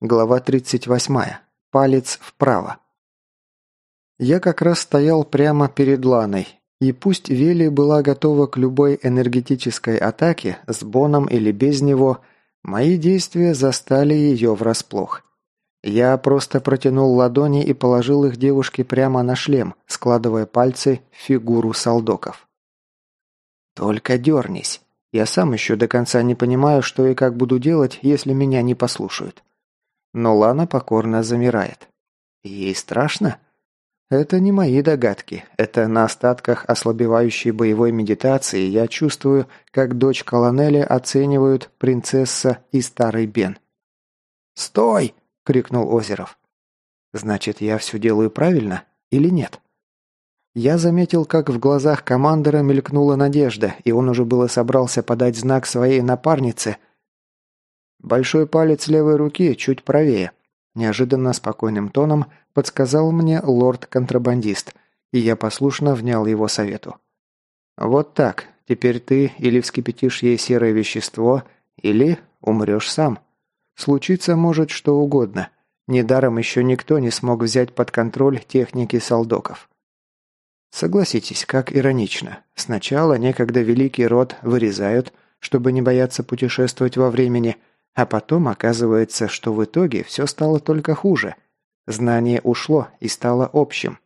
Глава 38. Палец вправо. Я как раз стоял прямо перед Ланой, и пусть Вели была готова к любой энергетической атаке, с Боном или без него, мои действия застали ее врасплох. Я просто протянул ладони и положил их девушке прямо на шлем, складывая пальцы в фигуру солдоков. «Только дернись. Я сам еще до конца не понимаю, что и как буду делать, если меня не послушают». Но Лана покорно замирает. Ей страшно? Это не мои догадки. Это на остатках ослабевающей боевой медитации я чувствую, как дочь колонели оценивают принцесса и старый Бен. «Стой!» – крикнул Озеров. «Значит, я все делаю правильно или нет?» Я заметил, как в глазах командора мелькнула надежда, и он уже было собрался подать знак своей напарнице – Большой палец левой руки чуть правее. Неожиданно спокойным тоном подсказал мне лорд-контрабандист, и я послушно внял его совету. «Вот так. Теперь ты или вскипятишь ей серое вещество, или умрешь сам. Случиться может что угодно. Недаром еще никто не смог взять под контроль техники солдоков». Согласитесь, как иронично. Сначала некогда великий род вырезают, чтобы не бояться путешествовать во времени – а потом оказывается, что в итоге все стало только хуже. Знание ушло и стало общим.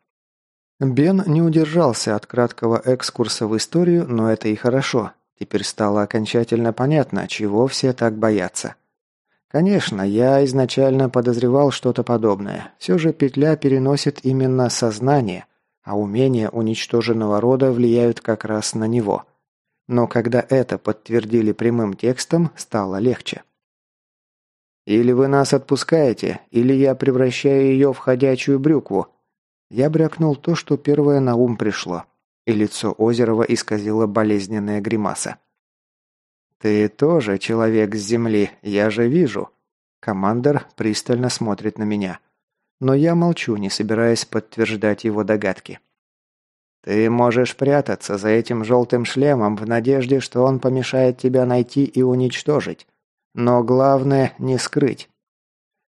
Бен не удержался от краткого экскурса в историю, но это и хорошо. Теперь стало окончательно понятно, чего все так боятся. Конечно, я изначально подозревал что-то подобное. Все же петля переносит именно сознание, а умения уничтоженного рода влияют как раз на него. Но когда это подтвердили прямым текстом, стало легче. Или вы нас отпускаете, или я превращаю ее в ходячую брюкву». Я брякнул то, что первое на ум пришло, и лицо Озерова исказило болезненная гримаса. «Ты тоже человек с земли, я же вижу». Командор пристально смотрит на меня. Но я молчу, не собираясь подтверждать его догадки. «Ты можешь прятаться за этим желтым шлемом в надежде, что он помешает тебя найти и уничтожить. Но главное не скрыть.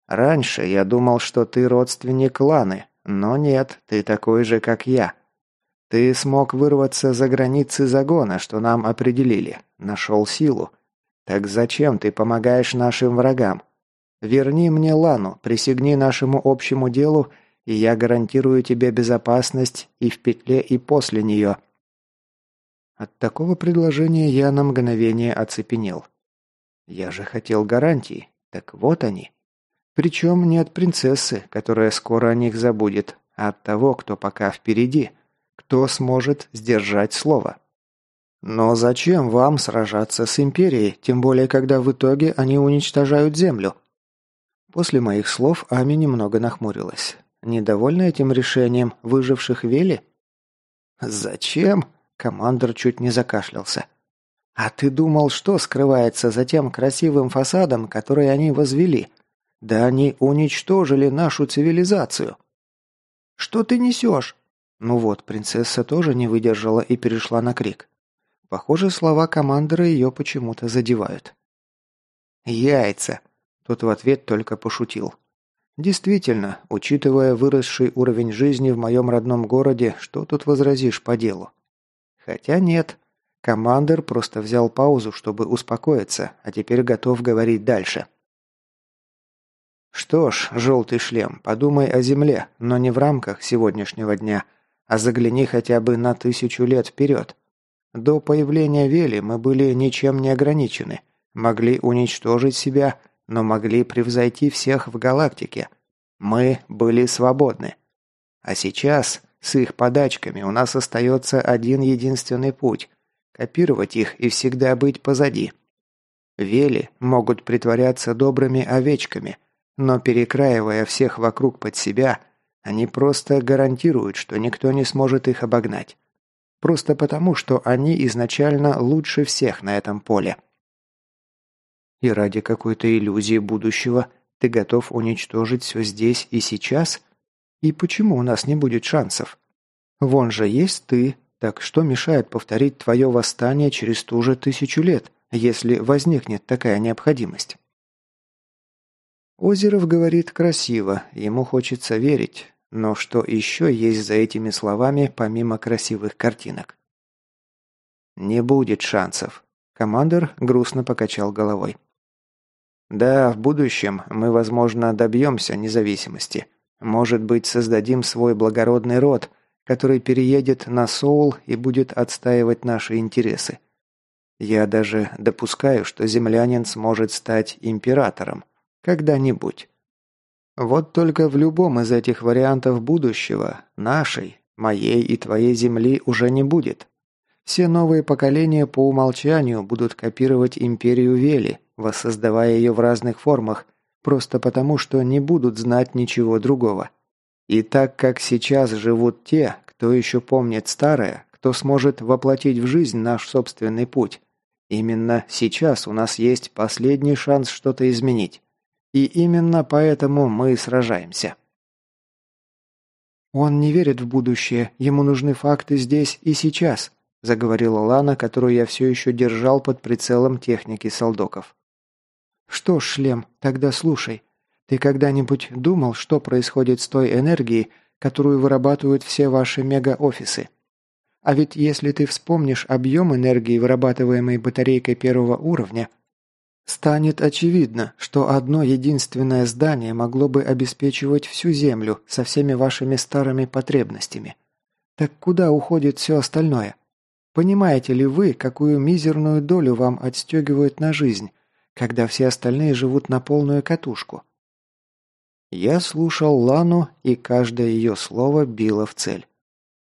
Раньше я думал, что ты родственник Ланы, но нет, ты такой же, как я. Ты смог вырваться за границы загона, что нам определили. Нашел силу. Так зачем ты помогаешь нашим врагам? Верни мне Лану, присягни нашему общему делу, и я гарантирую тебе безопасность и в петле, и после нее». От такого предложения я на мгновение оцепенел. Я же хотел гарантий. Так вот они. Причем не от принцессы, которая скоро о них забудет, а от того, кто пока впереди, кто сможет сдержать слово. Но зачем вам сражаться с Империей, тем более, когда в итоге они уничтожают Землю? После моих слов Ами немного нахмурилась. Недовольна этим решением выживших Вели? «Зачем?» – командор чуть не закашлялся. А ты думал, что скрывается за тем красивым фасадом, который они возвели? Да они уничтожили нашу цивилизацию. Что ты несешь? Ну вот, принцесса тоже не выдержала и перешла на крик. Похоже, слова командора ее почему-то задевают. «Яйца!» Тот в ответ только пошутил. «Действительно, учитывая выросший уровень жизни в моем родном городе, что тут возразишь по делу? Хотя нет, Командер просто взял паузу, чтобы успокоиться, а теперь готов говорить дальше. «Что ж, желтый шлем, подумай о Земле, но не в рамках сегодняшнего дня, а загляни хотя бы на тысячу лет вперед. До появления Вели мы были ничем не ограничены, могли уничтожить себя, но могли превзойти всех в галактике. Мы были свободны. А сейчас, с их подачками, у нас остается один единственный путь Копировать их и всегда быть позади. Вели могут притворяться добрыми овечками, но перекраивая всех вокруг под себя, они просто гарантируют, что никто не сможет их обогнать. Просто потому, что они изначально лучше всех на этом поле. И ради какой-то иллюзии будущего ты готов уничтожить все здесь и сейчас? И почему у нас не будет шансов? Вон же есть ты, так что мешает повторить твое восстание через ту же тысячу лет, если возникнет такая необходимость? Озеров говорит красиво, ему хочется верить, но что еще есть за этими словами, помимо красивых картинок? «Не будет шансов», – командир грустно покачал головой. «Да, в будущем мы, возможно, добьемся независимости. Может быть, создадим свой благородный род, который переедет на Соул и будет отстаивать наши интересы. Я даже допускаю, что землянин сможет стать императором. Когда-нибудь. Вот только в любом из этих вариантов будущего, нашей, моей и твоей земли уже не будет. Все новые поколения по умолчанию будут копировать империю Вели, воссоздавая ее в разных формах, просто потому, что не будут знать ничего другого. И так как сейчас живут те, кто еще помнит старое, кто сможет воплотить в жизнь наш собственный путь, именно сейчас у нас есть последний шанс что-то изменить. И именно поэтому мы сражаемся. «Он не верит в будущее, ему нужны факты здесь и сейчас», заговорила Лана, которую я все еще держал под прицелом техники солдоков. «Что ж, шлем, тогда слушай. Ты когда-нибудь думал, что происходит с той энергией, которую вырабатывают все ваши мега-офисы? А ведь если ты вспомнишь объем энергии, вырабатываемой батарейкой первого уровня, станет очевидно, что одно единственное здание могло бы обеспечивать всю Землю со всеми вашими старыми потребностями. Так куда уходит все остальное? Понимаете ли вы, какую мизерную долю вам отстегивают на жизнь, когда все остальные живут на полную катушку? Я слушал Лану, и каждое ее слово било в цель.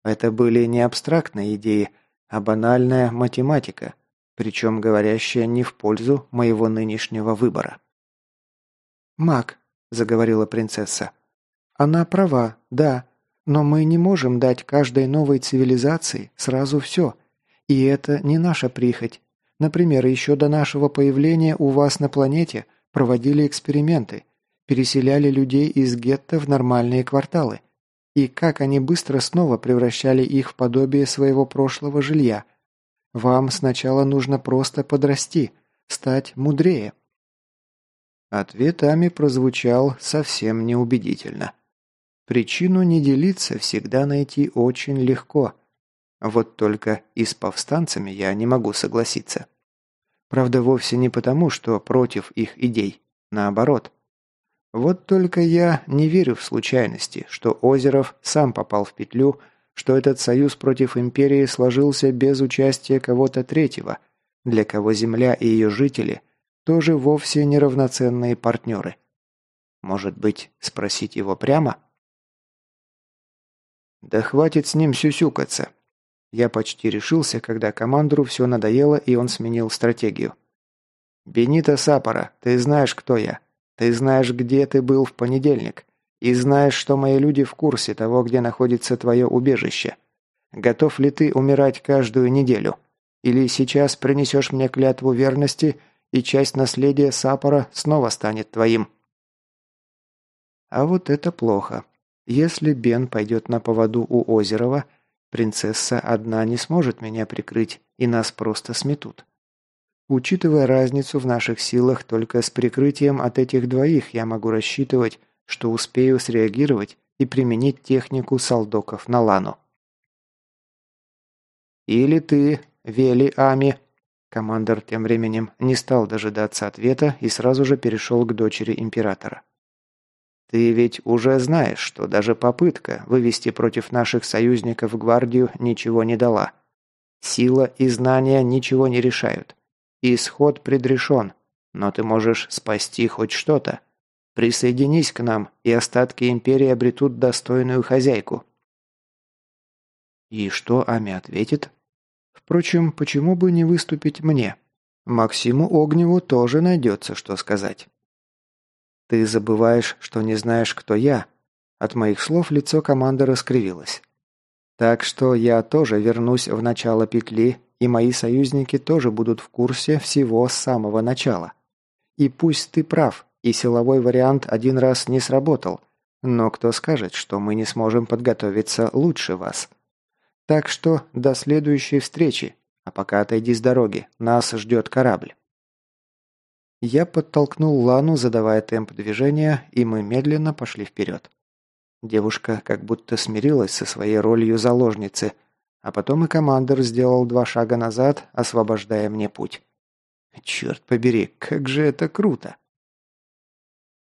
Это были не абстрактные идеи, а банальная математика, причем говорящая не в пользу моего нынешнего выбора. «Маг», – заговорила принцесса, – «она права, да, но мы не можем дать каждой новой цивилизации сразу все – и это не наша прихоть. Например, еще до нашего появления у вас на планете проводили эксперименты, переселяли людей из гетто в нормальные кварталы. И как они быстро снова превращали их в подобие своего прошлого жилья. Вам сначала нужно просто подрасти, стать мудрее. Ответ Ами прозвучал совсем неубедительно. Причину не делиться всегда найти очень легко – вот только и с повстанцами я не могу согласиться. Правда, вовсе не потому, что против их идей. Наоборот. Вот только я не верю в случайности, что Озеров сам попал в петлю, что этот союз против империи сложился без участия кого-то третьего, для кого Земля и ее жители тоже вовсе неравноценные партнеры. Может быть, спросить его прямо? Да хватит с ним сюсюкаться. Я почти решился, когда командору все надоело, и он сменил стратегию. «Бенита Сапора, ты знаешь, кто я. Ты знаешь, где ты был в понедельник. И знаешь, что мои люди в курсе того, где находится твое убежище. Готов ли ты умирать каждую неделю? Или сейчас принесешь мне клятву верности, и часть наследия Сапора снова станет твоим?» А вот это плохо. Если Бен пойдет на поводу у Озерова – Принцесса одна не сможет меня прикрыть, и нас просто сметут. Учитывая разницу в наших силах, только с прикрытием от этих двоих я могу рассчитывать, что успею среагировать и применить технику солдоков на Лану. «Или ты, Вели Ами...» Командор тем временем не стал дожидаться ответа и сразу же перешел к дочери императора. Ты ведь уже знаешь, что даже попытка вывести против наших союзников гвардию ничего не дала. Сила и знания ничего не решают. Исход предрешен, но ты можешь спасти хоть что-то. Присоединись к нам, и остатки империи обретут достойную хозяйку». И что Ами ответит? Впрочем, почему бы не выступить мне? Максиму Огневу тоже найдется, что сказать. «Ты забываешь, что не знаешь, кто я». От моих слов лицо команды раскривилось. «Так что я тоже вернусь в начало петли, и мои союзники тоже будут в курсе всего с самого начала. И пусть ты прав, и силовой вариант один раз не сработал, но кто скажет, что мы не сможем подготовиться лучше вас? Так что до следующей встречи, а пока отойди с дороги, нас ждет корабль». Я подтолкнул Лану, задавая темп движения, и мы медленно пошли вперед. Девушка как будто смирилась со своей ролью заложницы, а потом и командир сделал два шага назад, освобождая мне путь. Черт побери, как же это круто!